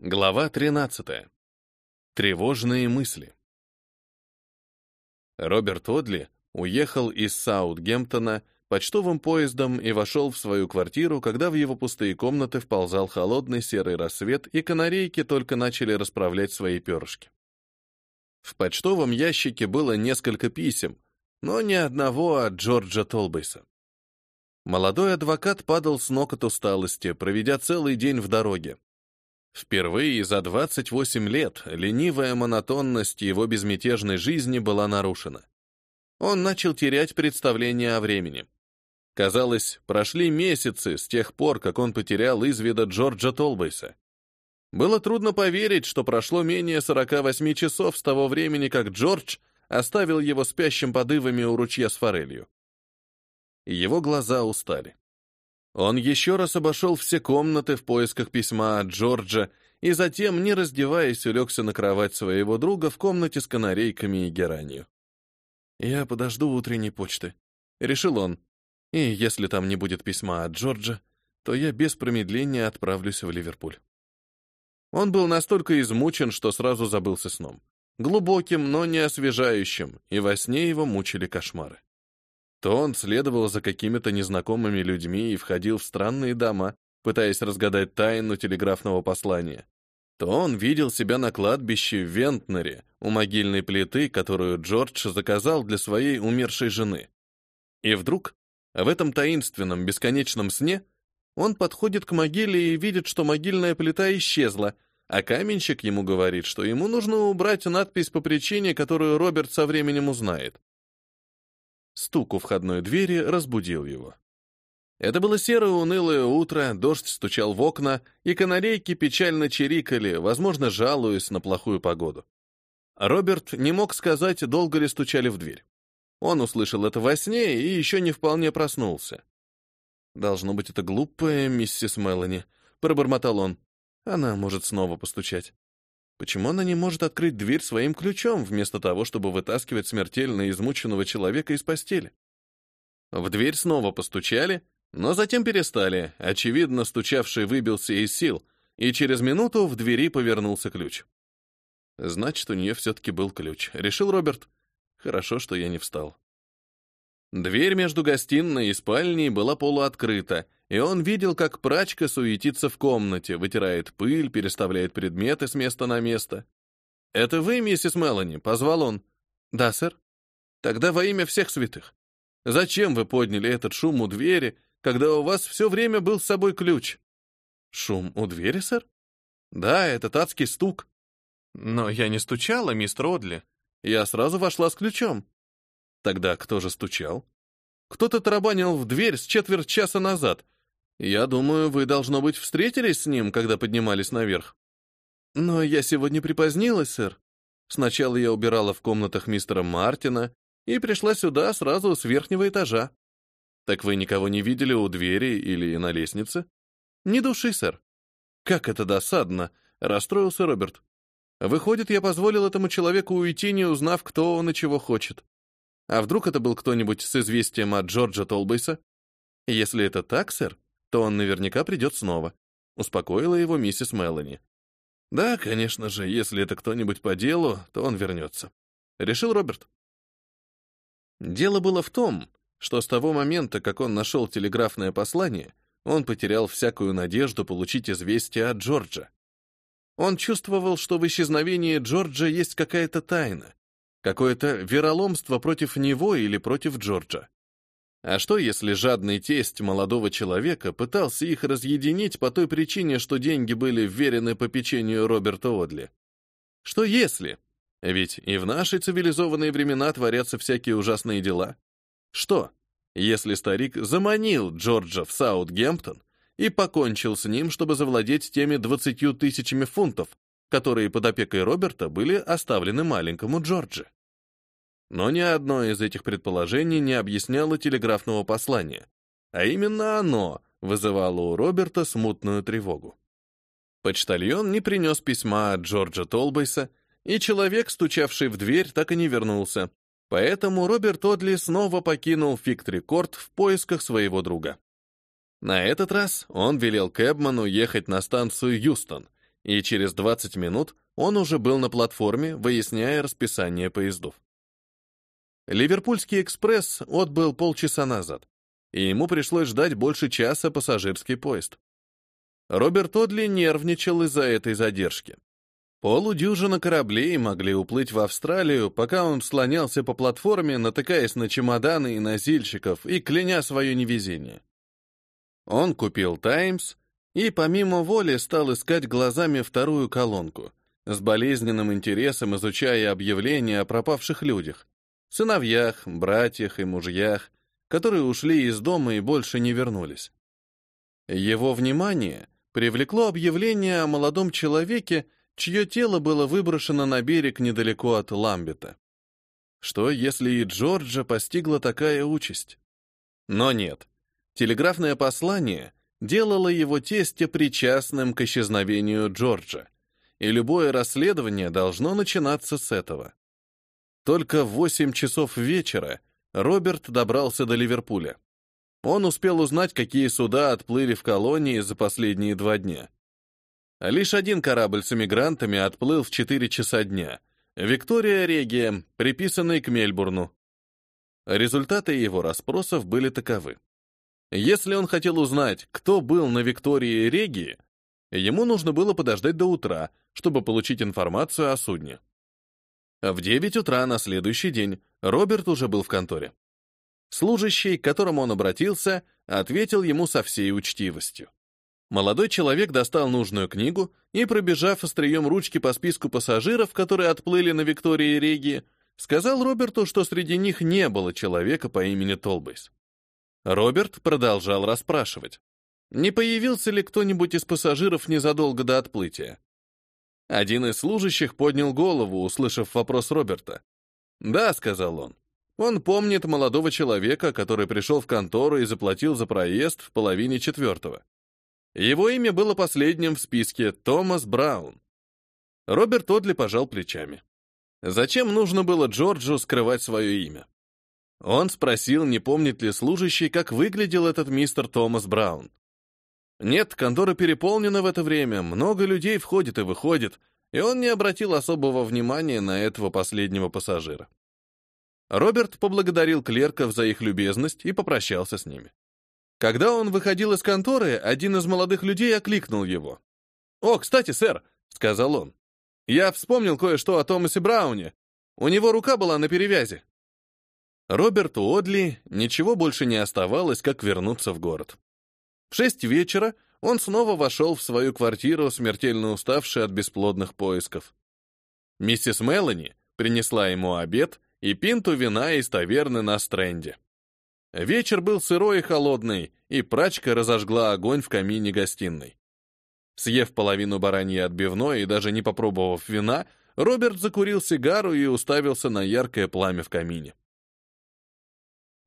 Глава 13. Тревожные мысли. Роберт Одли уехал из Саутгемптона почтовым поездом и вошел в свою квартиру, когда в его пустые комнаты вползал холодный серый рассвет, и канарейки только начали расправлять свои перышки. В почтовом ящике было несколько писем, но ни одного от Джорджа Толбейса. Молодой адвокат падал с ног от усталости, проведя целый день в дороге. Впервые за 28 лет ленивая монотонность его безмятежной жизни была нарушена. Он начал терять представление о времени. Казалось, прошли месяцы с тех пор, как он потерял из вида Джорджа Толбейса. Было трудно поверить, что прошло менее 48 часов с того времени, как Джордж оставил его спящим под ивами у ручья с форелью. Его глаза устали. Он еще раз обошел все комнаты в поисках письма от Джорджа и затем, не раздеваясь, улегся на кровать своего друга в комнате с канарейками и геранью. «Я подожду утренней почты», — решил он. «И если там не будет письма от Джорджа, то я без промедления отправлюсь в Ливерпуль». Он был настолько измучен, что сразу забылся сном. Глубоким, но не освежающим, и во сне его мучили кошмары. То он следовал за какими-то незнакомыми людьми и входил в странные дома, пытаясь разгадать тайну телеграфного послания. То он видел себя на кладбище в Вентнере, у могильной плиты, которую Джордж заказал для своей умершей жены. И вдруг, в этом таинственном бесконечном сне, он подходит к могиле и видит, что могильная плита исчезла, а каменщик ему говорит, что ему нужно убрать надпись по причине, которую Роберт со временем узнает. Стук у входной двери разбудил его. Это было серое унылое утро, дождь стучал в окна, и канарейки печально чирикали, возможно, жалуясь на плохую погоду. Роберт не мог сказать, долго ли стучали в дверь. Он услышал это во сне и еще не вполне проснулся. «Должно быть, это глупая миссис Мелани», — пробормотал он. «Она может снова постучать». Почему она не может открыть дверь своим ключом, вместо того, чтобы вытаскивать смертельно измученного человека из постели? В дверь снова постучали, но затем перестали. Очевидно, стучавший выбился из сил, и через минуту в двери повернулся ключ. Значит, у нее все-таки был ключ, решил Роберт. Хорошо, что я не встал. Дверь между гостиной и спальней была полуоткрыта, и он видел, как прачка суетится в комнате, вытирает пыль, переставляет предметы с места на место. «Это вы, миссис Мелани?» — позвал он. «Да, сэр». «Тогда во имя всех святых. Зачем вы подняли этот шум у двери, когда у вас все время был с собой ключ?» «Шум у двери, сэр?» «Да, это адский стук». «Но я не стучала, мистер Одли. Я сразу вошла с ключом». «Тогда кто же стучал?» «Кто-то тарабанил в дверь с четверть часа назад, я думаю, вы, должно быть, встретились с ним, когда поднимались наверх. Но я сегодня припозднилась, сэр. Сначала я убирала в комнатах мистера Мартина и пришла сюда сразу с верхнего этажа. Так вы никого не видели у двери или на лестнице? Ни души, сэр. Как это досадно, расстроился Роберт. Выходит, я позволил этому человеку уйти, не узнав, кто он и чего хочет. А вдруг это был кто-нибудь с известием от Джорджа Толбейса? Если это так, сэр, то он наверняка придет снова», — успокоила его миссис Мелани. «Да, конечно же, если это кто-нибудь по делу, то он вернется», — решил Роберт. Дело было в том, что с того момента, как он нашел телеграфное послание, он потерял всякую надежду получить известие от Джорджа. Он чувствовал, что в исчезновении Джорджа есть какая-то тайна, какое-то вероломство против него или против Джорджа. А что, если жадный тесть молодого человека пытался их разъединить по той причине, что деньги были вверены по печенью Роберта Одли? Что если? Ведь и в наши цивилизованные времена творятся всякие ужасные дела. Что, если старик заманил Джорджа в Саутгемптон и покончил с ним, чтобы завладеть теми двадцатью тысячами фунтов, которые под опекой Роберта были оставлены маленькому Джорджи? Но ни одно из этих предположений не объясняло телеграфного послания, а именно оно вызывало у Роберта смутную тревогу. Почтальон не принес письма от Джорджа Толбейса, и человек, стучавший в дверь, так и не вернулся, поэтому Роберт Одли снова покинул Фикт-Рекорд в поисках своего друга. На этот раз он велел Кэбману ехать на станцию Юстон и через 20 минут он уже был на платформе, выясняя расписание поездов. Ливерпульский экспресс отбыл полчаса назад, и ему пришлось ждать больше часа пассажирский поезд. Роберт Одли нервничал из-за этой задержки. Полудюжина кораблей могли уплыть в Австралию, пока он слонялся по платформе, натыкаясь на чемоданы и носильщиков и кляня свое невезение. Он купил «Таймс» и помимо воли стал искать глазами вторую колонку, с болезненным интересом изучая объявления о пропавших людях, сыновьях, братьях и мужьях, которые ушли из дома и больше не вернулись. Его внимание привлекло объявление о молодом человеке, чье тело было выброшено на берег недалеко от Ламбета. Что, если и Джорджа постигла такая участь? Но нет. Телеграфное послание делало его тестя причастным к исчезновению Джорджа, и любое расследование должно начинаться с этого. Только в 8 часов вечера Роберт добрался до Ливерпуля. Он успел узнать, какие суда отплыли в колонии за последние два дня. Лишь один корабль с эмигрантами отплыл в 4 часа дня. Виктория Регия, приписанный к Мельбурну. Результаты его расспросов были таковы. Если он хотел узнать, кто был на Виктории Регии, ему нужно было подождать до утра, чтобы получить информацию о судне. В 9 утра на следующий день Роберт уже был в конторе. Служащий, к которому он обратился, ответил ему со всей учтивостью. Молодой человек достал нужную книгу и, пробежав острием ручки по списку пассажиров, которые отплыли на Виктории Реги, сказал Роберту, что среди них не было человека по имени Толбейс. Роберт продолжал расспрашивать. Не появился ли кто-нибудь из пассажиров незадолго до отплытия? Один из служащих поднял голову, услышав вопрос Роберта. «Да», — сказал он. Он помнит молодого человека, который пришел в контору и заплатил за проезд в половине четвертого. Его имя было последним в списке — Томас Браун. Роберт Одли пожал плечами. Зачем нужно было Джорджу скрывать свое имя? Он спросил, не помнит ли служащий, как выглядел этот мистер Томас Браун. Нет, контора переполнена в это время, много людей входит и выходит, и он не обратил особого внимания на этого последнего пассажира. Роберт поблагодарил клерков за их любезность и попрощался с ними. Когда он выходил из конторы, один из молодых людей окликнул его. «О, кстати, сэр», — сказал он, — «я вспомнил кое-что о Томасе Брауне. У него рука была на перевязи». Роберту Одли ничего больше не оставалось, как вернуться в город. В шесть вечера он снова вошел в свою квартиру, смертельно уставший от бесплодных поисков. Миссис Мелани принесла ему обед и пинту вина из таверны на стренде. Вечер был сырой и холодный, и прачка разожгла огонь в камине гостиной. Съев половину бараньи отбивной и даже не попробовав вина, Роберт закурил сигару и уставился на яркое пламя в камине.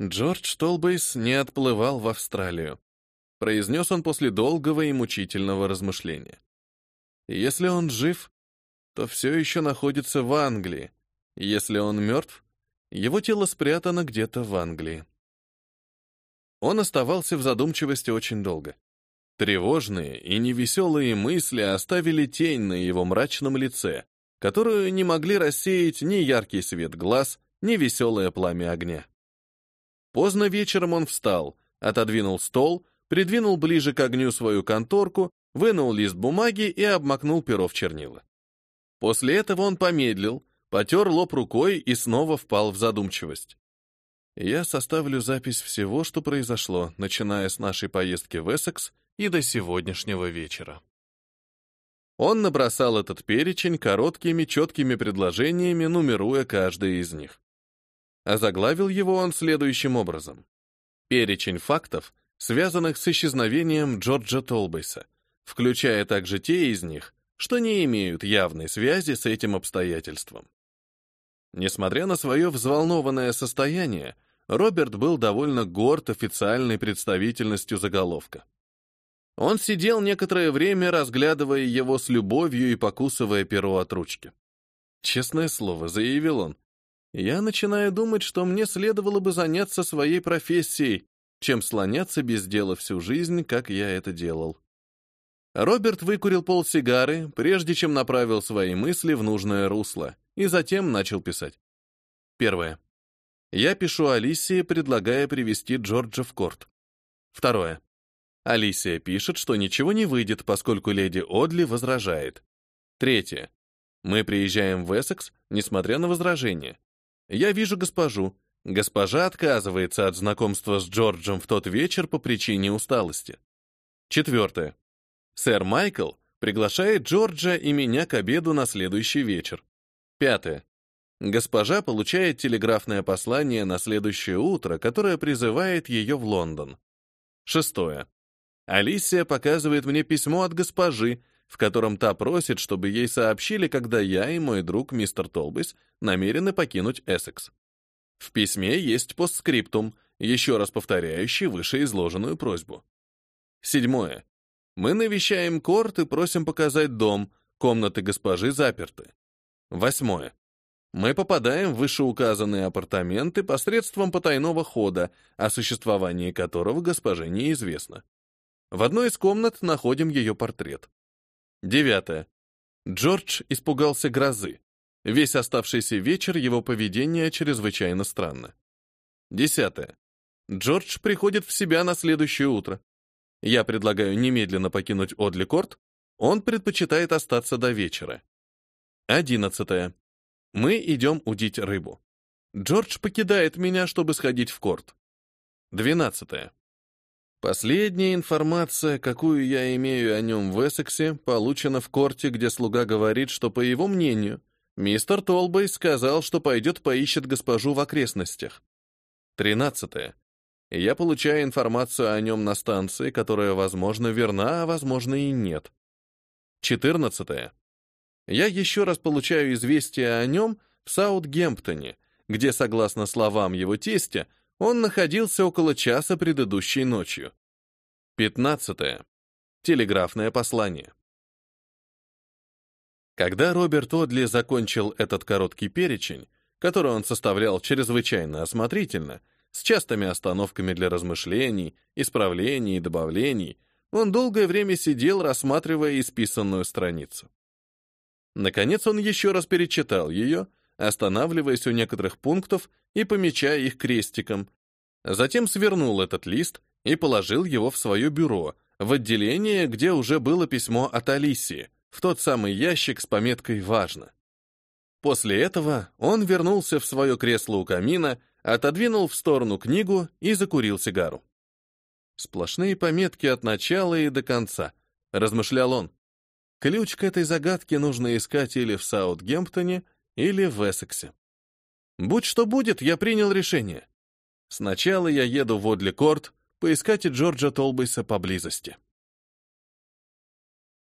Джордж Толбейс не отплывал в Австралию, произнес он после долгого и мучительного размышления. Если он жив, то все еще находится в Англии. Если он мертв, его тело спрятано где-то в Англии. Он оставался в задумчивости очень долго. Тревожные и невеселые мысли оставили тень на его мрачном лице, которую не могли рассеять ни яркий свет глаз, ни веселое пламя огня. Поздно вечером он встал, отодвинул стол, придвинул ближе к огню свою конторку, вынул лист бумаги и обмакнул перо в чернила. После этого он помедлил, потер лоб рукой и снова впал в задумчивость. Я составлю запись всего, что произошло, начиная с нашей поездки в Эссекс и до сегодняшнего вечера. Он набросал этот перечень короткими, четкими предложениями, нумеруя каждое из них. Озаглавил его он следующим образом. Перечень фактов, связанных с исчезновением Джорджа Толбейса, включая также те из них, что не имеют явной связи с этим обстоятельством. Несмотря на свое взволнованное состояние, Роберт был довольно горд официальной представительностью заголовка. Он сидел некоторое время, разглядывая его с любовью и покусывая перо от ручки. «Честное слово», — заявил он, — «я начинаю думать, что мне следовало бы заняться своей профессией, чем слоняться без дела всю жизнь, как я это делал». Роберт выкурил полсигары, прежде чем направил свои мысли в нужное русло, и затем начал писать. Первое. Я пишу Алисии, предлагая привести Джорджа в корт. Второе. Алисия пишет, что ничего не выйдет, поскольку леди Одли возражает. Третье. Мы приезжаем в Эссекс, несмотря на возражения. Я вижу госпожу. Госпожа отказывается от знакомства с Джорджем в тот вечер по причине усталости. Четвертое. Сэр Майкл приглашает Джорджа и меня к обеду на следующий вечер. Пятое. Госпожа получает телеграфное послание на следующее утро, которое призывает ее в Лондон. Шестое. Алисия показывает мне письмо от госпожи, в котором та просит, чтобы ей сообщили, когда я и мой друг мистер Толбис намерены покинуть Эссекс. В письме есть постскриптум, еще раз повторяющий вышеизложенную просьбу. Седьмое. Мы навещаем Корт и просим показать дом, комнаты госпожи заперты. Восьмое. Мы попадаем в вышеуказанные апартаменты посредством потайного хода, о существовании которого госпоже неизвестно. В одной из комнат находим ее портрет. Девятое. Джордж испугался грозы. Весь оставшийся вечер его поведение чрезвычайно странно. Десятое. Джордж приходит в себя на следующее утро. Я предлагаю немедленно покинуть Одли Корт, он предпочитает остаться до вечера. Одиннадцатое. Мы идем удить рыбу. Джордж покидает меня, чтобы сходить в корт. Двенадцатое. Последняя информация, какую я имею о нем в Эссексе, получена в корте, где слуга говорит, что, по его мнению, мистер Толбей сказал, что пойдет поищет госпожу в окрестностях. Тринадцатое. Я получаю информацию о нем на станции, которая, возможно, верна, а возможно и нет. Четырнадцатое. Я еще раз получаю известие о нем в Саутгемптоне, где, согласно словам его тестя, он находился около часа предыдущей ночью. Пятнадцатое. Телеграфное послание. Когда Роберт Одли закончил этот короткий перечень, который он составлял чрезвычайно осмотрительно, с частыми остановками для размышлений, исправлений и добавлений, он долгое время сидел, рассматривая исписанную страницу. Наконец он еще раз перечитал ее, останавливаясь у некоторых пунктов и помечая их крестиком. Затем свернул этот лист и положил его в свое бюро, в отделение, где уже было письмо от Алисии, в тот самый ящик с пометкой «Важно». После этого он вернулся в свое кресло у камина, отодвинул в сторону книгу и закурил сигару. Сплошные пометки от начала и до конца, размышлял он. Ключ к этой загадке нужно искать или в Саутгемптоне, или в Эссексе. Будь что будет, я принял решение. Сначала я еду в Одли Корт, поискать Джорджа Толбейса поблизости.